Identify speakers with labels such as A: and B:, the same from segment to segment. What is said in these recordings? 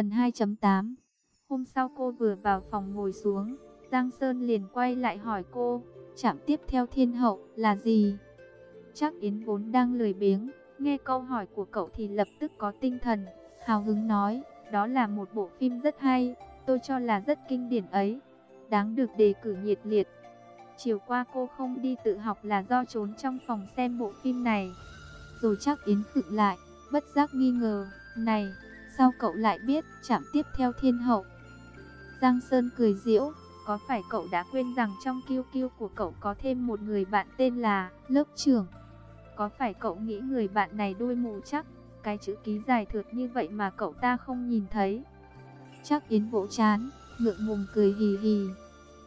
A: Phần 2.8 Hôm sau cô vừa vào phòng ngồi xuống, Giang Sơn liền quay lại hỏi cô, chạm tiếp theo thiên hậu là gì? Chắc Yến vốn đang lười biếng, nghe câu hỏi của cậu thì lập tức có tinh thần, hào hứng nói, đó là một bộ phim rất hay, tôi cho là rất kinh điển ấy, đáng được đề cử nhiệt liệt. Chiều qua cô không đi tự học là do trốn trong phòng xem bộ phim này. Rồi chắc Yến khựng lại, bất giác nghi ngờ, này, sao cậu lại biết chạm tiếp theo thiên hậu? Giang Sơn cười diễu có phải cậu đã quên rằng trong kiêu kiêu của cậu có thêm một người bạn tên là lớp trưởng? Có phải cậu nghĩ người bạn này đôi mù chắc? Cái chữ ký dài thượt như vậy mà cậu ta không nhìn thấy. Chắc Yến vỗ chán, ngượng ngùng cười hì hì.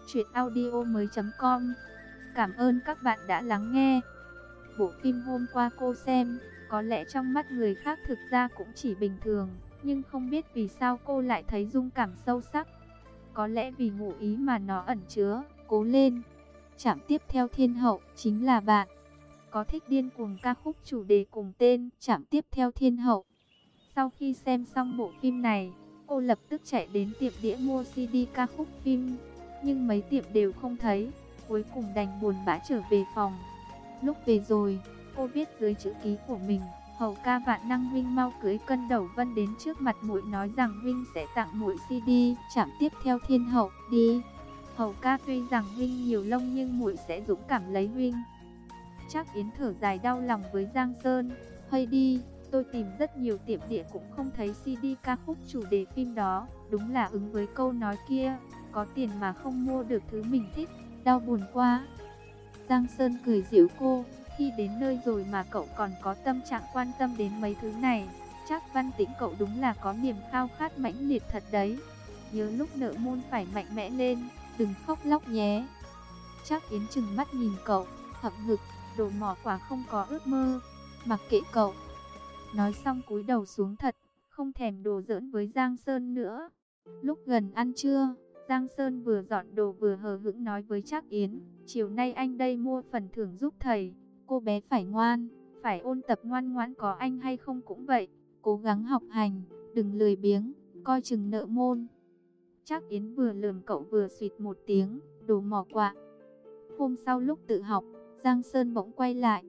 A: Chuyện audio mới com Cảm ơn các bạn đã lắng nghe. Bộ phim hôm qua cô xem, có lẽ trong mắt người khác thực ra cũng chỉ bình thường, nhưng không biết vì sao cô lại thấy dung cảm sâu sắc. Có lẽ vì ngụ ý mà nó ẩn chứa, cố lên. Chạm tiếp theo thiên hậu chính là bạn. Có thích điên cuồng ca khúc chủ đề cùng tên Chạm tiếp theo thiên hậu. Sau khi xem xong bộ phim này, cô lập tức chạy đến tiệm đĩa mua CD ca khúc phim. Nhưng mấy tiệm đều không thấy, cuối cùng đành buồn bã trở về phòng. Lúc về rồi, cô viết dưới chữ ký của mình Hầu ca vạn năng huynh mau cưới cân đầu vân đến trước mặt muội nói rằng huynh sẽ tặng muội CD, chạm tiếp theo thiên hậu, đi. Hầu ca tuy rằng huynh nhiều lông nhưng muội sẽ dũng cảm lấy huynh Chắc Yến thở dài đau lòng với Giang Sơn, hơi đi, tôi tìm rất nhiều tiệm địa cũng không thấy CD ca khúc chủ đề phim đó, đúng là ứng với câu nói kia, có tiền mà không mua được thứ mình thích, đau buồn quá. Giang Sơn cười giễu cô, khi đến nơi rồi mà cậu còn có tâm trạng quan tâm đến mấy thứ này, chắc văn tĩnh cậu đúng là có niềm khao khát mãnh liệt thật đấy. Nhớ lúc nợ môn phải mạnh mẽ lên, đừng khóc lóc nhé. Chắc Yến chừng mắt nhìn cậu, hậm hực, đồ mỏ quả không có ước mơ, mặc kệ cậu. Nói xong cúi đầu xuống thật, không thèm đồ giỡn với Giang Sơn nữa. Lúc gần ăn trưa, Giang Sơn vừa dọn đồ vừa hờ hững nói với Trác Yến, chiều nay anh đây mua phần thưởng giúp thầy. Cô bé phải ngoan, phải ôn tập ngoan ngoãn có anh hay không cũng vậy. Cố gắng học hành, đừng lười biếng, coi chừng nợ môn. Chắc Yến vừa lườm cậu vừa suyệt một tiếng, đồ mỏ quạ. Hôm sau lúc tự học, Giang Sơn bỗng quay lại.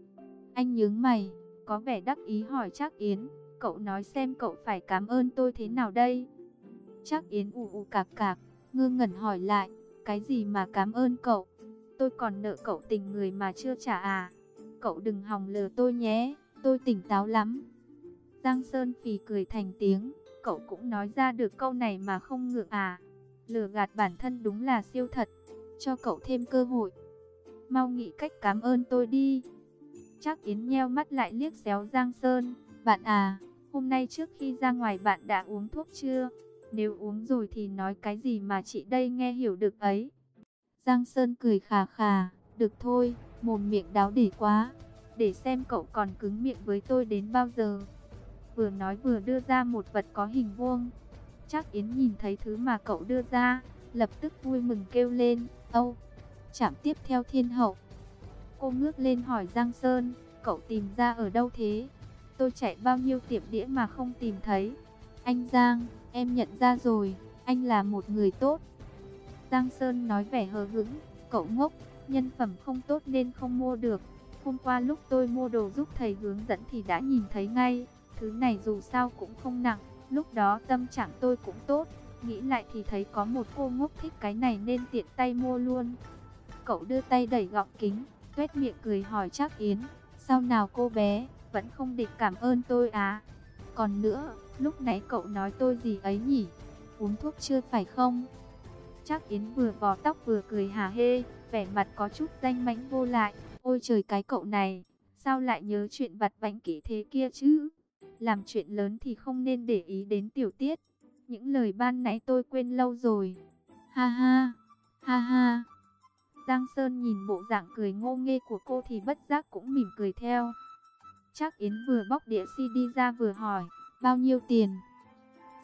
A: Anh nhướng mày, có vẻ đắc ý hỏi chắc Yến, cậu nói xem cậu phải cảm ơn tôi thế nào đây? Chắc Yến ù ù cạc cạc, ngơ ngẩn hỏi lại, cái gì mà cảm ơn cậu? Tôi còn nợ cậu tình người mà chưa trả à? Cậu đừng hòng lừa tôi nhé, tôi tỉnh táo lắm. Giang Sơn phì cười thành tiếng, cậu cũng nói ra được câu này mà không ngượng à. Lừa gạt bản thân đúng là siêu thật, cho cậu thêm cơ hội. Mau nghĩ cách cảm ơn tôi đi. Chắc Yến nheo mắt lại liếc xéo Giang Sơn, bạn à, hôm nay trước khi ra ngoài bạn đã uống thuốc chưa? Nếu uống rồi thì nói cái gì mà chị đây nghe hiểu được ấy. Giang Sơn cười khà khà, được thôi, mồm miệng đáo để quá, để xem cậu còn cứng miệng với tôi đến bao giờ. Vừa nói vừa đưa ra một vật có hình vuông. Chắc Yến nhìn thấy thứ mà cậu đưa ra, lập tức vui mừng kêu lên, âu, chạm tiếp theo thiên hậu. Cô ngước lên hỏi Giang Sơn, cậu tìm ra ở đâu thế? Tôi chạy bao nhiêu tiệm đĩa mà không tìm thấy. Anh Giang, em nhận ra rồi, anh là một người tốt. Giang Sơn nói vẻ hờ hững, cậu ngốc, nhân phẩm không tốt nên không mua được. Hôm qua lúc tôi mua đồ giúp thầy hướng dẫn thì đã nhìn thấy ngay, thứ này dù sao cũng không nặng, lúc đó tâm trạng tôi cũng tốt, nghĩ lại thì thấy có một cô ngốc thích cái này nên tiện tay mua luôn. Cậu đưa tay đẩy gọng kính, tuét miệng cười hỏi chắc Yến, sao nào cô bé, vẫn không định cảm ơn tôi à? Còn nữa, lúc nãy cậu nói tôi gì ấy nhỉ? Uống thuốc chưa phải không? Chắc Yến vừa vò tóc vừa cười hà hê, vẻ mặt có chút danh mãnh vô lại. Ôi trời cái cậu này, sao lại nhớ chuyện vặt vãnh kỹ thế kia chứ? Làm chuyện lớn thì không nên để ý đến tiểu tiết. Những lời ban nãy tôi quên lâu rồi. Ha ha, ha ha. Giang Sơn nhìn bộ dạng cười ngô nghê của cô thì bất giác cũng mỉm cười theo. Chắc Yến vừa bóc đĩa CD ra vừa hỏi, bao nhiêu tiền?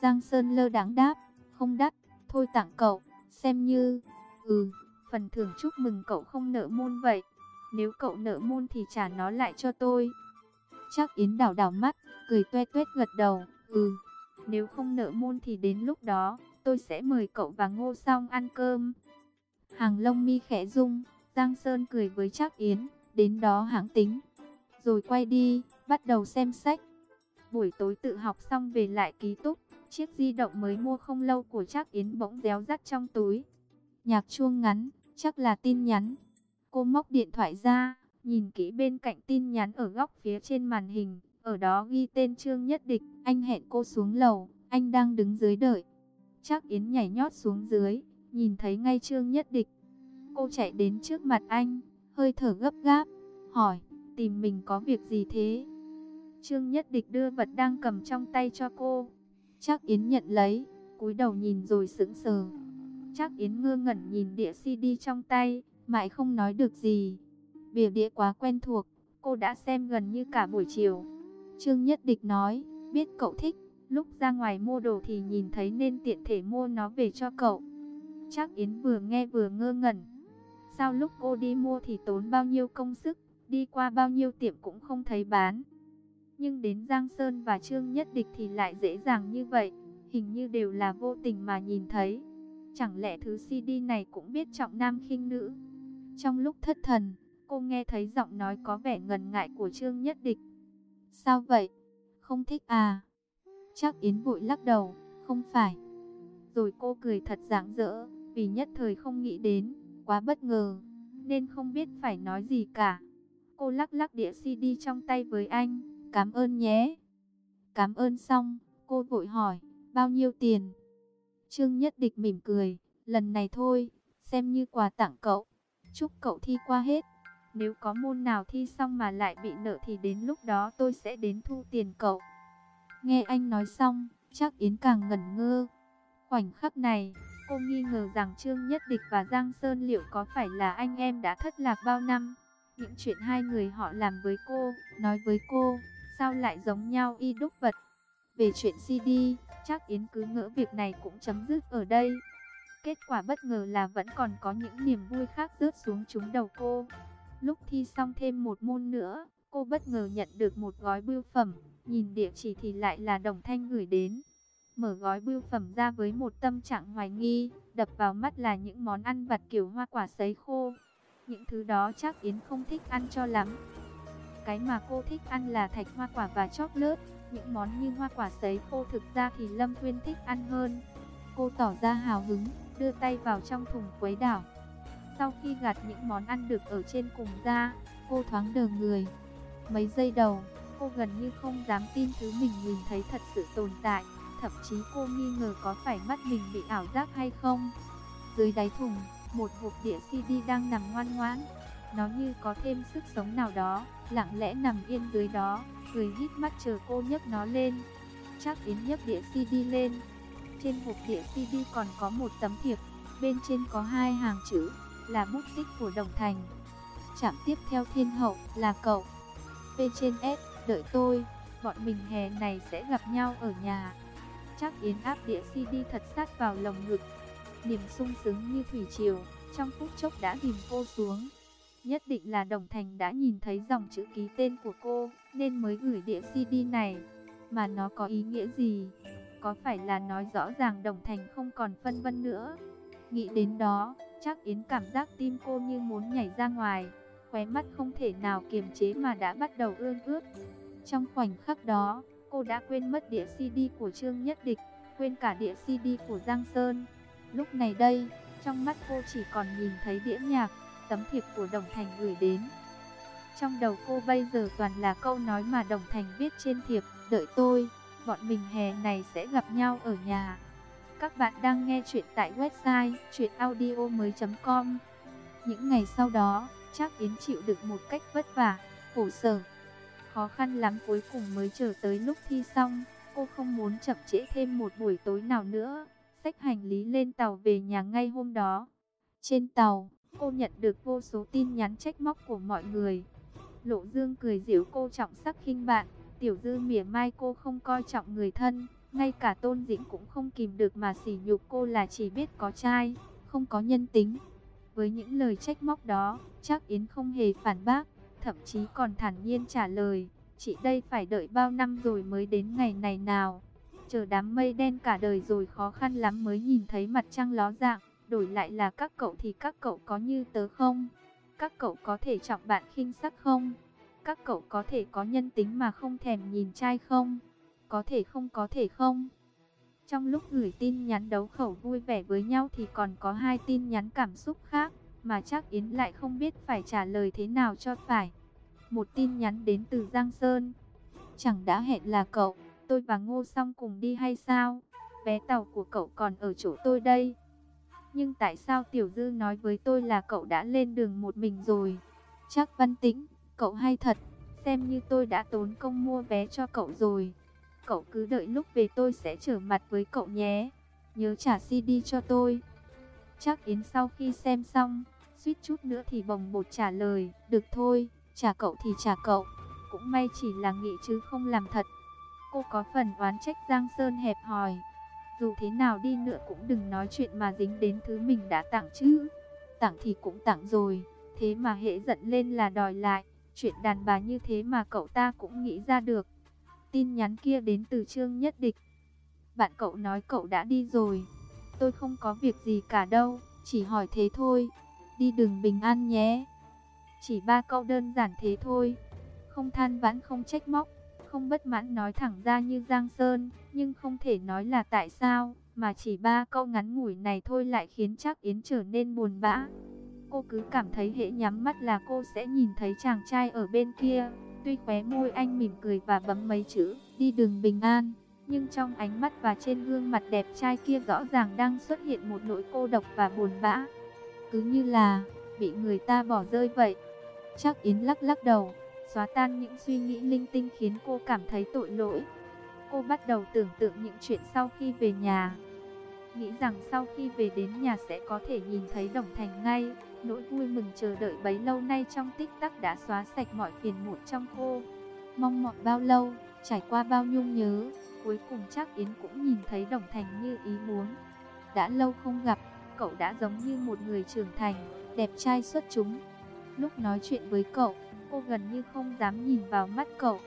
A: Giang Sơn lơ đáng đáp, không đắt, thôi tặng cậu, xem như, ừ, phần thưởng chúc mừng cậu không nợ môn vậy. Nếu cậu nợ môn thì trả nó lại cho tôi. Chắc Yến đảo đảo mắt, cười toe toét gật đầu, ừ, Nếu không nợ môn thì đến lúc đó, tôi sẽ mời cậu và Ngô Song ăn cơm. Hàng lông mi khẽ rung, Giang Sơn cười với Trác Yến, đến đó hãng tính. Rồi quay đi, bắt đầu xem sách. Buổi tối tự học xong về lại ký túc, chiếc di động mới mua không lâu của Trác Yến bỗng réo rắt trong túi. Nhạc chuông ngắn, chắc là tin nhắn. Cô móc điện thoại ra, nhìn kỹ bên cạnh tin nhắn ở góc phía trên màn hình, ở đó ghi tên Trương Nhất Địch, anh hẹn cô xuống lầu, anh đang đứng dưới đợi. Trác Yến nhảy nhót xuống dưới, nhìn thấy ngay Trương Nhất Địch. Cô chạy đến trước mặt anh, hơi thở gấp gáp, hỏi, tìm mình có việc gì thế? Trương Nhất Địch đưa vật đang cầm trong tay cho cô. Trác Yến nhận lấy, cúi đầu nhìn rồi sững sờ chắc Yến ngơ ngẩn nhìn đĩa CD trong tay, mãi không nói được gì. Vì đĩa quá quen thuộc, cô đã xem gần như cả buổi chiều. Trương Nhất Địch nói, biết cậu thích, lúc ra ngoài mua đồ thì nhìn thấy nên tiện thể mua nó về cho cậu. chắc Yến vừa nghe vừa ngơ ngẩn. Sao lúc cô đi mua thì tốn bao nhiêu công sức, đi qua bao nhiêu tiệm cũng không thấy bán. Nhưng đến Giang Sơn và Trương Nhất Địch thì lại dễ dàng như vậy, hình như đều là vô tình mà nhìn thấy. Chẳng lẽ thứ CD này cũng biết trọng nam khinh nữ? Trong lúc thất thần, cô nghe thấy giọng nói có vẻ ngần ngại của Trương Nhất Địch. Sao vậy? Không thích à? Chắc Yến vội lắc đầu, không phải. Rồi cô cười thật rạng rỡ, vì nhất thời không nghĩ đến, quá bất ngờ, nên không biết phải nói gì cả. Cô lắc lắc đĩa CD trong tay với anh, cảm ơn nhé. Cảm ơn xong, cô vội hỏi, bao nhiêu tiền? Trương Nhất Địch mỉm cười, lần này thôi, xem như quà tặng cậu. Chúc cậu thi qua hết. Nếu có môn nào thi xong mà lại bị nợ thì đến lúc đó tôi sẽ đến thu tiền cậu. Nghe anh nói xong, chắc Yến càng ngẩn ngơ. Khoảnh khắc này, cô nghi ngờ rằng Trương Nhất Địch và Giang Sơn liệu có phải là anh em đã thất lạc bao năm. Những chuyện hai người họ làm với cô, nói với cô, sao lại giống nhau y đúc vật. Về chuyện CD, chắc Yến cứ ngỡ việc này cũng chấm dứt ở đây. Kết quả bất ngờ là vẫn còn có những niềm vui khác rớt xuống trúng đầu cô. Lúc thi xong thêm một môn nữa, cô bất ngờ nhận được một gói bưu phẩm, nhìn địa chỉ thì lại là Đồng Thanh gửi đến. Mở gói bưu phẩm ra với một tâm trạng hoài nghi, đập vào mắt là những món ăn vặt kiểu hoa quả sấy khô. Những thứ đó chắc Yến không thích ăn cho lắm. Cái mà cô thích ăn là thạch hoa quả và chóp lớt. Những món như hoa quả sấy khô thực ra thì Lâm Quyên thích ăn hơn. Cô tỏ ra hào hứng, đưa tay vào trong thùng quấy đảo. Sau khi gạt những món ăn được ở trên cùng ra, cô thoáng đờ người. Mấy giây đầu, cô gần như không dám tin thứ mình nhìn thấy thật sự tồn tại. Thậm chí cô nghi ngờ có phải mắt mình bị ảo giác hay không. Dưới đáy thùng, một hộp đĩa CD đang nằm ngoan ngoãn. Nó như có thêm sức sống nào đó, lặng lẽ nằm yên dưới đó, cười hít mắt chờ cô nhấc nó lên. Chắc Yến nhấc đĩa CD lên. Trên hộp đĩa CD còn có một tấm thiệp, bên trên có hai hàng chữ, là bút tích của Đồng Thành. Chạm tiếp theo thiên hậu là cậu. P trên S, đợi tôi, bọn mình hè này sẽ gặp nhau ở nhà. Chắc Yến áp đĩa CD thật sát vào lồng ngực. Niềm sung sướng như thủy triều, trong phút chốc đã ghim cô xuống. Nhất định là Đồng Thành đã nhìn thấy dòng chữ ký tên của cô, nên mới gửi đĩa CD này. Mà nó có ý nghĩa gì? Có phải là nói rõ ràng Đồng Thành không còn phân vân nữa? Nghĩ đến đó, chắc Yến cảm giác tim cô như muốn nhảy ra ngoài, khóe mắt không thể nào kiềm chế mà đã bắt đầu ươn ướt. Trong khoảnh khắc đó, cô đã quên mất đĩa CD của Trương Nhất Địch, quên cả đĩa CD của Giang Sơn. Lúc này đây, trong mắt cô chỉ còn nhìn thấy đĩa nhạc, tấm thiệp của Đồng Thành gửi đến. Trong đầu cô bây giờ toàn là câu nói mà Đồng Thành viết trên thiệp, đợi tôi, bọn mình hè này sẽ gặp nhau ở nhà. Các bạn đang nghe chuyện tại website chuyenaudio.com Những ngày sau đó, chắc Yến chịu được một cách vất vả, khổ sở. Khó khăn lắm cuối cùng mới chờ tới lúc thi xong, cô không muốn chậm trễ thêm một buổi tối nào nữa. Xách hành lý lên tàu về nhà ngay hôm đó. Trên tàu, cô nhận được vô số tin nhắn trách móc của mọi người. Lộ Dương cười giễu cô trọng sắc khinh bạn, Tiểu Dư mỉa mai cô không coi trọng người thân. Ngay cả Tôn Dĩnh cũng không kìm được mà sỉ nhục cô là chỉ biết có trai, không có nhân tính. Với những lời trách móc đó, chắc Yến không hề phản bác, thậm chí còn thản nhiên trả lời, chị đây phải đợi bao năm rồi mới đến ngày này nào. chờ đám mây đen cả đời rồi khó khăn lắm mới nhìn thấy mặt trăng ló dạng, đổi lại là các cậu thì các cậu có như tớ không? Các cậu có thể trọng bạn khinh sắc không? Các cậu có thể có nhân tính mà không thèm nhìn trai không? Có thể không có thể không? Trong lúc gửi tin nhắn đấu khẩu vui vẻ với nhau thì còn có hai tin nhắn cảm xúc khác, mà chắc Yến lại không biết phải trả lời thế nào cho phải. Một tin nhắn đến từ Giang Sơn. Chẳng đã hẹn là cậu, tôi và Ngô Song cùng đi hay sao? Vé tàu của cậu còn ở chỗ tôi đây. Nhưng tại sao Tiểu Dư nói với tôi là cậu đã lên đường một mình rồi? Chắc văn tĩnh, cậu hay thật, xem như tôi đã tốn công mua vé cho cậu rồi. Cậu cứ đợi lúc về tôi sẽ trở mặt với cậu nhé. Nhớ trả CD cho tôi. Chắc Yến sau khi xem xong, suýt chút nữa thì bồng bột trả lời, được thôi, trả cậu thì trả cậu. Cũng may chỉ là nghĩ chứ không làm thật. Cô có phần oán trách Giang Sơn hẹp hòi. Dù thế nào đi nữa cũng đừng nói chuyện mà dính đến thứ mình đã tặng chứ. Tặng thì cũng tặng rồi, thế mà hệ giận lên là đòi lại. Chuyện đàn bà như thế mà cậu ta cũng nghĩ ra được. Tin nhắn kia đến từ Trương Nhất Địch. Bạn cậu nói cậu đã đi rồi. Tôi không có việc gì cả đâu, chỉ hỏi thế thôi. Đi đường bình an nhé. Chỉ ba câu đơn giản thế thôi. Không than vãn không trách móc, không bất mãn nói thẳng ra như Giang Sơn, nhưng không thể nói là tại sao, mà chỉ ba câu ngắn ngủi này thôi lại khiến chắc Yến trở nên buồn bã. Cô cứ cảm thấy hệ nhắm mắt là cô sẽ nhìn thấy chàng trai ở bên kia. Tuy khóe môi anh mỉm cười và bấm mấy chữ, đi đường bình an. Nhưng trong ánh mắt và trên gương mặt đẹp trai kia rõ ràng đang xuất hiện một nỗi cô độc và buồn bã. Cứ như là, bị người ta bỏ rơi vậy. Chắc Yến lắc lắc đầu, xóa tan những suy nghĩ linh tinh khiến cô cảm thấy tội lỗi. Cô bắt đầu tưởng tượng những chuyện sau khi về nhà. Nghĩ rằng sau khi về đến nhà sẽ có thể nhìn thấy Đồng Thành ngay. Nỗi vui mừng chờ đợi bấy lâu nay trong tích tắc đã xóa sạch mọi phiền muộn trong cô. Mong mỏi bao lâu, trải qua bao nhung nhớ, cuối cùng chắc Yến cũng nhìn thấy Đồng Thành như ý muốn. Đã lâu không gặp, cậu đã giống như một người trưởng thành, đẹp trai xuất chúng. Lúc nói chuyện với cậu, cô gần như không dám nhìn vào mắt cậu.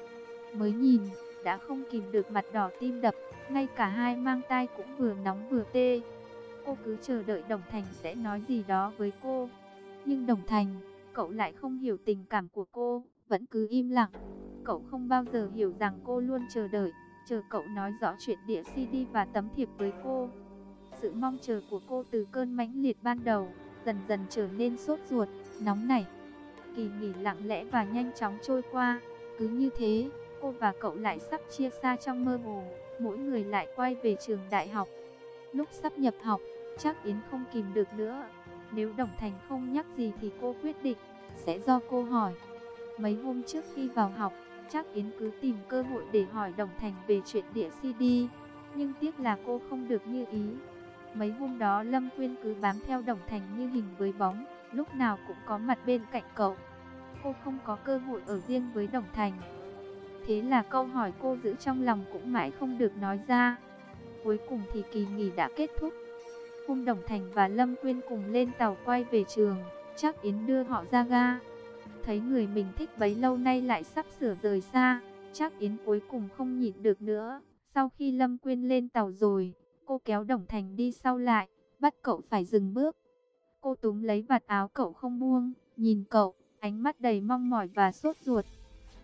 A: Mới nhìn, đã không kìm được mặt đỏ tim đập, ngay cả hai mang tai cũng vừa nóng vừa tê. Cô cứ chờ đợi Đồng Thành sẽ nói gì đó với cô. Nhưng Đồng Thành, cậu lại không hiểu tình cảm của cô, vẫn cứ im lặng. Cậu không bao giờ hiểu rằng cô luôn chờ đợi, chờ cậu nói rõ chuyện đĩa CD và tấm thiệp với cô. Sự mong chờ của cô từ cơn mãnh liệt ban đầu, dần dần trở nên sốt ruột, nóng nảy. Kỳ nghỉ lặng lẽ và nhanh chóng trôi qua, cứ như thế, cô và cậu lại sắp chia xa trong mơ hồ, mỗi người lại quay về trường đại học. Lúc sắp nhập học, chắc Yến không kìm được nữa, nếu Đồng Thành không nhắc gì thì cô quyết định, sẽ do cô hỏi. Mấy hôm trước khi vào học, chắc Yến cứ tìm cơ hội để hỏi Đồng Thành về chuyện đĩa CD. Nhưng tiếc là cô không được như ý. Mấy hôm đó Lâm Quyên cứ bám theo Đồng Thành như hình với bóng, lúc nào cũng có mặt bên cạnh cậu. Cô không có cơ hội ở riêng với Đồng Thành. Thế là câu hỏi cô giữ trong lòng cũng mãi không được nói ra. Cuối cùng thì kỳ nghỉ đã kết thúc. Cung Đồng Thành và Lâm Quyên cùng lên tàu quay về trường, chắc Yến đưa họ ra ga. Thấy người mình thích bấy lâu nay lại sắp sửa rời xa, chắc Yến cuối cùng không nhịn được nữa. Sau khi Lâm Quyên lên tàu rồi, cô kéo Đồng Thành đi sau lại, bắt cậu phải dừng bước. Cô túm lấy vạt áo cậu không buông, nhìn cậu, ánh mắt đầy mong mỏi và sốt ruột.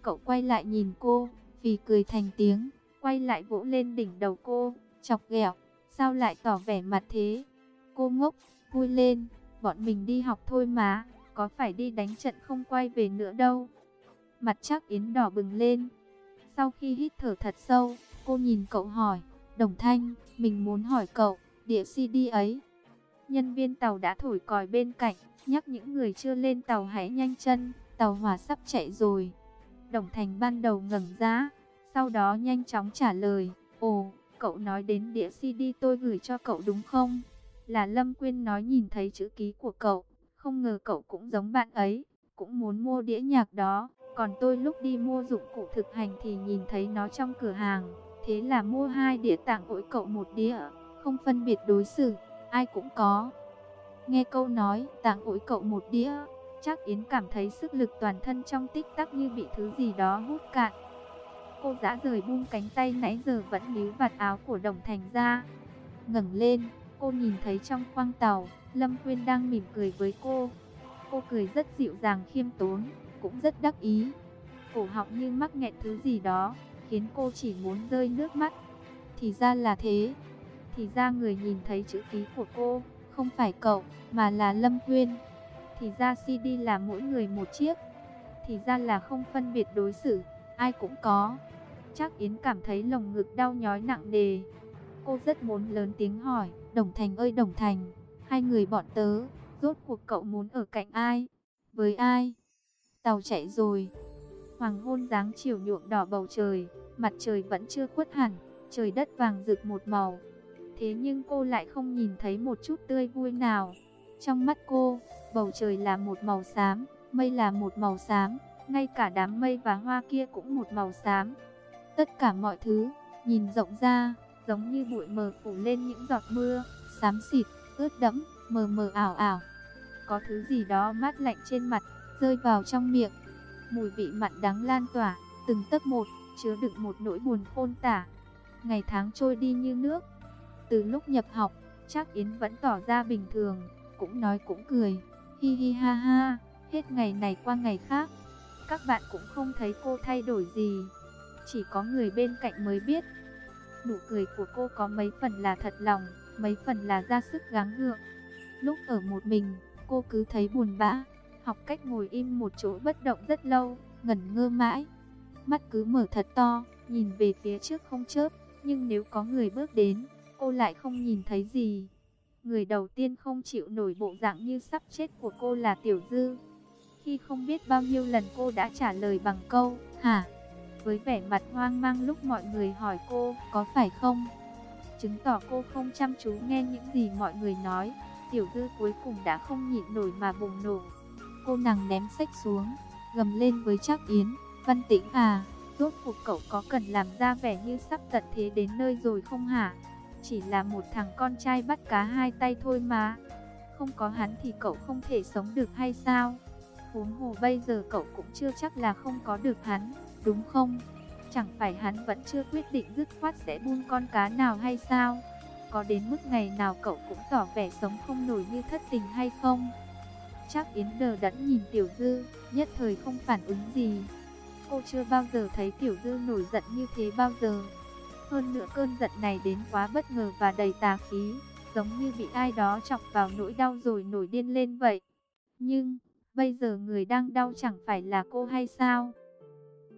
A: Cậu quay lại nhìn cô, vì cười thành tiếng, quay lại vỗ lên đỉnh đầu cô, chọc ghẹo, sao lại tỏ vẻ mặt thế? Cô ngốc, vui lên, bọn mình đi học thôi mà, có phải đi đánh trận không quay về nữa đâu. Mặt chắc Yến đỏ bừng lên. Sau khi hít thở thật sâu, cô nhìn cậu hỏi, Đồng Thanh, mình muốn hỏi cậu, địa CD ấy. Nhân viên tàu đã thổi còi bên cạnh, nhắc những người chưa lên tàu hãy nhanh chân, tàu hỏa sắp chạy rồi. Đồng Thành ban đầu ngẩn ra, sau đó nhanh chóng trả lời, ồ, cậu nói đến đĩa CD tôi gửi cho cậu đúng không? Là Lâm Quyên nói nhìn thấy chữ ký của cậu, không ngờ cậu cũng giống bạn ấy, cũng muốn mua đĩa nhạc đó. Còn tôi lúc đi mua dụng cụ thực hành thì nhìn thấy nó trong cửa hàng, thế là mua hai đĩa tặng mỗi cậu một đĩa, không phân biệt đối xử, ai cũng có. Nghe câu nói tàng ủi cậu một đĩa, chắc Yến cảm thấy sức lực toàn thân trong tích tắc như bị thứ gì đó hút cạn. Cô dã rời buông cánh tay nãy giờ vẫn níu vạt áo của Đồng Thành ra. ngẩng lên, cô nhìn thấy trong khoang tàu, Lâm Quyên đang mỉm cười với cô. Cô cười rất dịu dàng khiêm tốn, cũng rất đắc ý. Cổ họng như mắc nghẹn thứ gì đó, khiến cô chỉ muốn rơi nước mắt. Thì ra là thế. Thì ra người nhìn thấy chữ ký của cô, không phải cậu, mà là Lâm Quyên. Thì ra CD là mỗi người một chiếc. Thì ra là không phân biệt đối xử, ai cũng có. Chắc Yến cảm thấy lồng ngực đau nhói nặng nề. Cô rất muốn lớn tiếng hỏi, Đồng Thành ơi Đồng Thành, hai người bọn tớ, rốt cuộc cậu muốn ở cạnh ai? Với ai? Tàu chạy rồi. Hoàng hôn dáng chiều nhuộm đỏ bầu trời, mặt trời vẫn chưa khuất hẳn, trời đất vàng rực một màu. Thế nhưng cô lại không nhìn thấy một chút tươi vui nào. Trong mắt cô, bầu trời là một màu xám, mây là một màu xám, ngay cả đám mây và hoa kia cũng một màu xám. Tất cả mọi thứ, nhìn rộng ra, giống như bụi mờ phủ lên những giọt mưa, xám xịt, ướt đẫm, mờ mờ ảo ảo. Có thứ gì đó mát lạnh trên mặt, rơi vào trong miệng. Mùi vị mặn đắng lan tỏa, từng tấc một, chứa đựng một nỗi buồn khôn tả. Ngày tháng trôi đi như nước. Từ lúc nhập học, chắc Yến vẫn tỏ ra bình thường, cũng nói cũng cười. Hi hi ha ha, hết ngày này qua ngày khác. Các bạn cũng không thấy cô thay đổi gì. Chỉ có người bên cạnh mới biết. Nụ cười của cô có mấy phần là thật lòng, mấy phần là ra sức gắng gượng. Lúc ở một mình, cô cứ thấy buồn bã, học cách ngồi im một chỗ bất động rất lâu, ngẩn ngơ mãi. Mắt cứ mở thật to, nhìn về phía trước không chớp, nhưng nếu có người bước đến, cô lại không nhìn thấy gì. Người đầu tiên không chịu nổi bộ dạng như sắp chết của cô là Tiểu Dư. Khi không biết bao nhiêu lần cô đã trả lời bằng câu, hả? Với vẻ mặt hoang mang lúc mọi người hỏi cô, có phải không? Chứng tỏ cô không chăm chú nghe những gì mọi người nói. Tiểu Dư cuối cùng đã không nhịn nổi mà bùng nổ. Cô nàng ném sách xuống, gầm lên với Trác Yến, "Văn Tĩnh à, rốt cuộc cậu có cần làm ra vẻ như sắp tận thế đến nơi rồi không hả? Chỉ là một thằng con trai bắt cá hai tay thôi mà. Không có hắn thì cậu không thể sống được hay sao? Huống hồ bây giờ cậu cũng chưa chắc là không có được hắn, đúng không? Chẳng phải hắn vẫn chưa quyết định dứt khoát sẽ buông con cá nào hay sao? Có đến mức ngày nào cậu cũng tỏ vẻ sống không nổi như thất tình hay không? Chắc Yến đờ đẫn nhìn Tiểu Dư, nhất thời không phản ứng gì. Cô chưa bao giờ thấy Tiểu Dư nổi giận như thế bao giờ. Hơn nữa cơn giận này đến quá bất ngờ và đầy tà khí, giống như bị ai đó chọc vào nỗi đau rồi nổi điên lên vậy. Nhưng, bây giờ người đang đau chẳng phải là cô hay sao?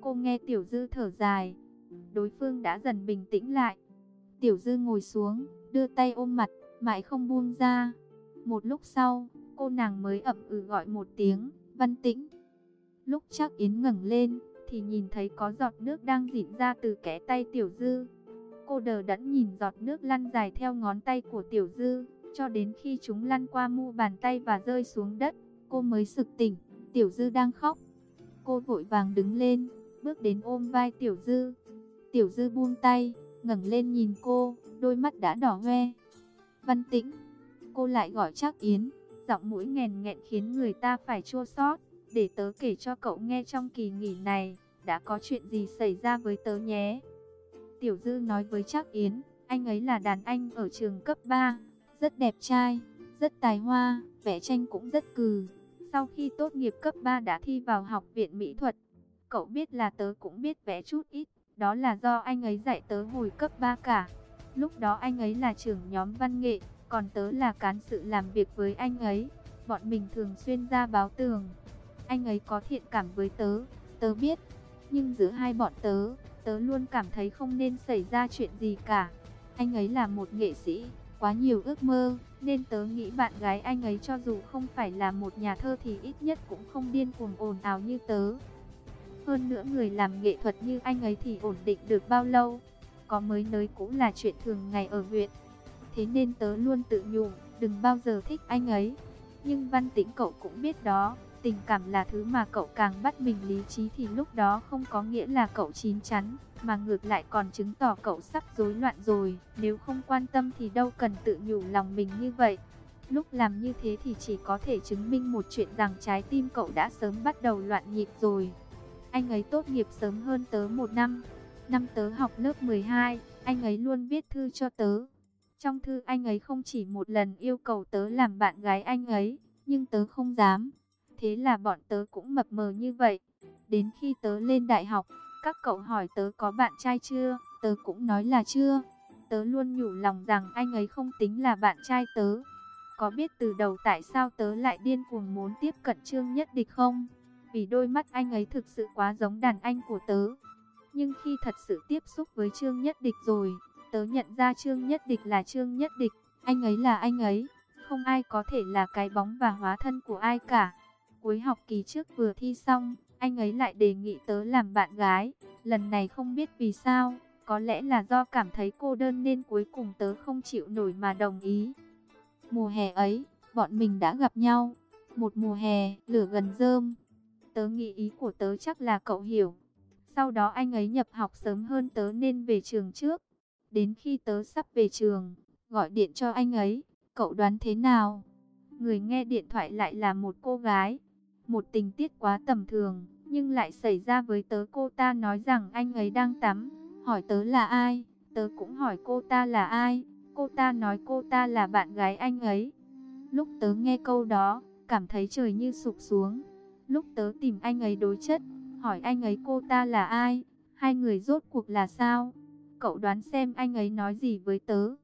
A: Cô nghe Tiểu Dư thở dài, đối phương đã dần bình tĩnh lại. Tiểu Dư ngồi xuống, đưa tay ôm mặt, mãi không buông ra. Một lúc sau, cô nàng mới ậm ừ gọi một tiếng, văn tĩnh. Lúc chắc Yến ngẩng lên, thì nhìn thấy có giọt nước đang dịn ra từ kẽ tay Tiểu Dư. Cô đờ đẫn nhìn giọt nước lăn dài theo ngón tay của Tiểu Dư, cho đến khi chúng lăn qua mu bàn tay và rơi xuống đất, cô mới sực tỉnh, Tiểu Dư đang khóc. Cô vội vàng đứng lên, bước đến ôm vai Tiểu Dư. Tiểu Dư buông tay, ngẩng lên nhìn cô, đôi mắt đã đỏ hoe. Văn Tĩnh, cô lại gọi chắc Yến, giọng mũi nghèn nghẹn khiến người ta phải chua xót. Để tớ kể cho cậu nghe trong kỳ nghỉ này, đã có chuyện gì xảy ra với tớ nhé. Tiểu Dư nói với Trác Yến, anh ấy là đàn anh ở trường cấp 3, rất đẹp trai, rất tài hoa, vẽ tranh cũng rất cừ. Sau khi tốt nghiệp cấp 3 đã thi vào học viện mỹ thuật. Cậu biết là tớ cũng biết vẽ chút ít, đó là do anh ấy dạy tớ hồi cấp 3 cả. Lúc đó anh ấy là trưởng nhóm văn nghệ, còn tớ là cán sự làm việc với anh ấy. Bọn mình thường xuyên ra báo tường. Anh ấy có thiện cảm với tớ, tớ biết. Nhưng giữa hai bọn tớ, tớ luôn cảm thấy không nên xảy ra chuyện gì cả. Anh ấy là một nghệ sĩ, quá nhiều ước mơ, nên tớ nghĩ bạn gái anh ấy cho dù không phải là một nhà thơ thì ít nhất cũng không điên cuồng ồn ào như tớ. Hơn nữa người làm nghệ thuật như anh ấy thì ổn định được bao lâu? Có mới nới cũng là chuyện thường ngày ở huyện. Thế nên tớ luôn tự nhủ, đừng bao giờ thích anh ấy. Nhưng văn tĩnh cậu cũng biết đó, tình cảm là thứ mà cậu càng bắt mình lý trí thì lúc đó không có nghĩa là cậu chín chắn, mà ngược lại còn chứng tỏ cậu sắp rối loạn rồi. Nếu không quan tâm thì đâu cần tự nhủ lòng mình như vậy. Lúc làm như thế thì chỉ có thể chứng minh một chuyện rằng trái tim cậu đã sớm bắt đầu loạn nhịp rồi. Anh ấy tốt nghiệp sớm hơn tớ một năm, Năm tớ học lớp 12, anh ấy luôn viết thư cho tớ. Trong thư anh ấy không chỉ một lần yêu cầu tớ làm bạn gái anh ấy, nhưng tớ không dám. Thế là bọn tớ cũng mập mờ như vậy. Đến khi tớ lên đại học, các cậu hỏi tớ có bạn trai chưa, tớ cũng nói là chưa. Tớ luôn nhủ lòng rằng anh ấy không tính là bạn trai tớ. Có biết từ đầu tại sao tớ lại điên cuồng muốn tiếp cận Trương Nhất Địch không? Vì đôi mắt anh ấy thực sự quá giống đàn anh của tớ. Nhưng khi thật sự tiếp xúc với Trương Nhất Địch rồi, tớ nhận ra Trương Nhất Địch là Trương Nhất Địch, anh ấy là anh ấy, không ai có thể là cái bóng và hóa thân của ai cả. Cuối học kỳ trước vừa thi xong, anh ấy lại đề nghị tớ làm bạn gái, lần này không biết vì sao, có lẽ là do cảm thấy cô đơn nên cuối cùng tớ không chịu nổi mà đồng ý. Mùa hè ấy, bọn mình đã gặp nhau, một mùa hè, lửa gần rơm. Tớ nghĩ ý của tớ chắc là cậu hiểu. Sau đó anh ấy nhập học sớm hơn tớ nên về trường trước. Đến khi tớ sắp về trường, gọi điện cho anh ấy, cậu đoán thế nào? Người nghe điện thoại lại là một cô gái. Một tình tiết quá tầm thường, nhưng lại xảy ra với tớ cô ta nói rằng anh ấy đang tắm. Hỏi tớ là ai? Tớ cũng hỏi cô ta là ai? Cô ta nói cô ta là bạn gái anh ấy. Lúc tớ nghe câu đó, cảm thấy trời như sụp xuống. Lúc tớ tìm anh ấy đối chất, hỏi anh ấy cô ta là ai? Hai người rốt cuộc là sao? Cậu đoán xem anh ấy nói gì với tớ.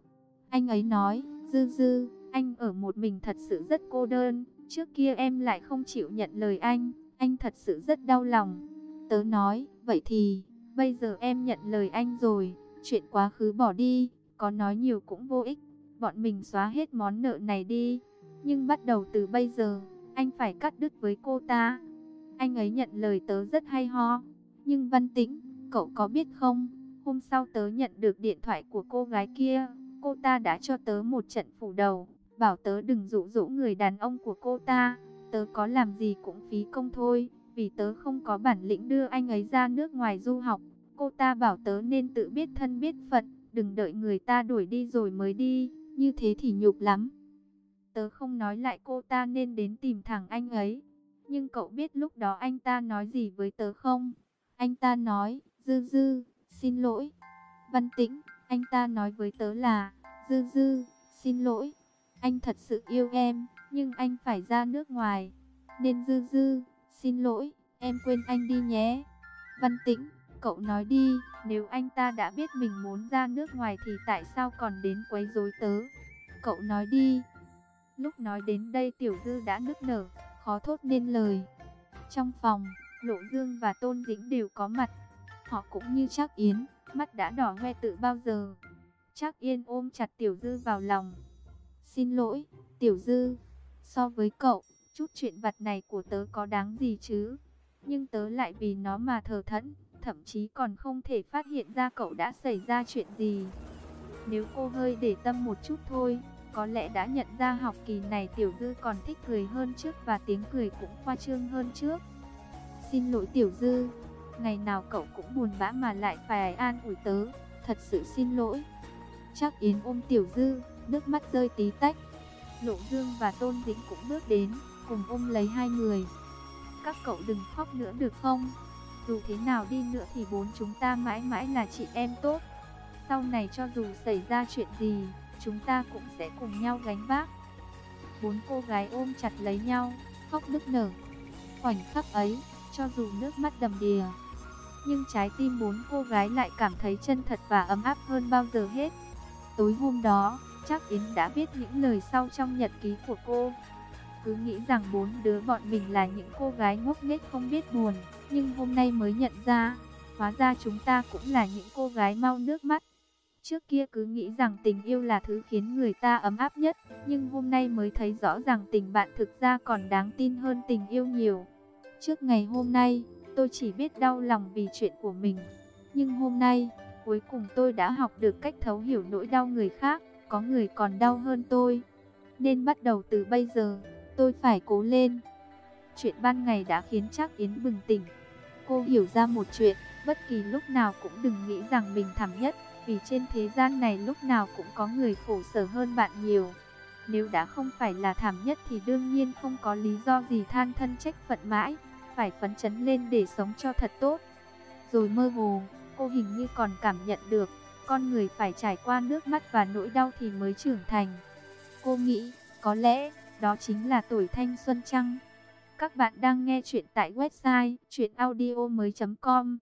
A: Anh ấy nói, dư dư, anh ở một mình thật sự rất cô đơn. Trước kia em lại không chịu nhận lời anh, anh thật sự rất đau lòng. Tớ nói, vậy thì, bây giờ em nhận lời anh rồi, chuyện quá khứ bỏ đi, có nói nhiều cũng vô ích. Bọn mình xóa hết món nợ này đi, nhưng bắt đầu từ bây giờ, anh phải cắt đứt với cô ta. Anh ấy nhận lời tớ rất hay ho, nhưng Văn Tĩnh, cậu có biết không, hôm sau tớ nhận được điện thoại của cô gái kia, cô ta đã cho tớ một trận phủ đầu bảo tớ đừng dụ dỗ người đàn ông của cô ta, tớ có làm gì cũng phí công thôi, vì tớ không có bản lĩnh đưa anh ấy ra nước ngoài du học. Cô ta bảo tớ nên tự biết thân biết phận, đừng đợi người ta đuổi đi rồi mới đi, như thế thì nhục lắm. Tớ không nói lại cô ta nên đến tìm thẳng anh ấy. Nhưng cậu biết lúc đó anh ta nói gì với tớ không? Anh ta nói, Dư Dư, xin lỗi. Văn Tĩnh, anh ta nói với tớ là, Dư Dư, xin lỗi. Anh thật sự yêu em, nhưng anh phải ra nước ngoài. Nên dư dư, xin lỗi, em quên anh đi nhé. Văn tĩnh, cậu nói đi, nếu anh ta đã biết mình muốn ra nước ngoài thì tại sao còn đến quấy rối tớ? Cậu nói đi. Lúc nói đến đây tiểu dư đã nức nở, khó thốt nên lời. Trong phòng, Lộ Dương và Tôn Dĩnh đều có mặt. Họ cũng như chắc Yến, mắt đã đỏ hoe tự bao giờ. Chắc Yên ôm chặt Tiểu Dư vào lòng, Xin lỗi, Tiểu Dư, so với cậu, chút chuyện vặt này của tớ có đáng gì chứ? Nhưng tớ lại vì nó mà thờ thẫn, thậm chí còn không thể phát hiện ra cậu đã xảy ra chuyện gì. Nếu cô hơi để tâm một chút thôi, có lẽ đã nhận ra học kỳ này Tiểu Dư còn thích cười hơn trước và tiếng cười cũng khoa trương hơn trước. Xin lỗi Tiểu Dư, ngày nào cậu cũng buồn bã mà lại phải an ủi tớ, thật sự xin lỗi. Chắc Yến ôm Tiểu Dư, nước mắt rơi tí tách. Lộ Dương và Tôn Dĩnh cũng bước đến, cùng ôm lấy hai người. Các cậu đừng khóc nữa được không? Dù thế nào đi nữa thì bốn chúng ta mãi mãi là chị em tốt. Sau này cho dù xảy ra chuyện gì, chúng ta cũng sẽ cùng nhau gánh vác. Bốn cô gái ôm chặt lấy nhau, khóc nức nở. Khoảnh khắc ấy, cho dù nước mắt đầm đìa, nhưng trái tim bốn cô gái lại cảm thấy chân thật và ấm áp hơn bao giờ hết. Tối hôm đó, chắc Yến đã biết những lời sau trong nhật ký của cô. Cứ nghĩ rằng bốn đứa bọn mình là những cô gái ngốc nghếch không biết buồn, nhưng hôm nay mới nhận ra, hóa ra chúng ta cũng là những cô gái mau nước mắt. Trước kia cứ nghĩ rằng tình yêu là thứ khiến người ta ấm áp nhất, nhưng hôm nay mới thấy rõ rằng tình bạn thực ra còn đáng tin hơn tình yêu nhiều. Trước ngày hôm nay, tôi chỉ biết đau lòng vì chuyện của mình, nhưng hôm nay, cuối cùng tôi đã học được cách thấu hiểu nỗi đau người khác có người còn đau hơn tôi. Nên bắt đầu từ bây giờ, tôi phải cố lên. Chuyện ban ngày đã khiến chắc Yến bừng tỉnh. Cô hiểu ra một chuyện, bất kỳ lúc nào cũng đừng nghĩ rằng mình thảm nhất, vì trên thế gian này lúc nào cũng có người khổ sở hơn bạn nhiều. Nếu đã không phải là thảm nhất thì đương nhiên không có lý do gì than thân trách phận mãi, phải phấn chấn lên để sống cho thật tốt. Rồi mơ hồ, cô hình như còn cảm nhận được, con người phải trải qua nước mắt và nỗi đau thì mới trưởng thành. Cô nghĩ, có lẽ, đó chính là tuổi thanh xuân chăng? Các bạn đang nghe chuyện tại website chuyenaudio.com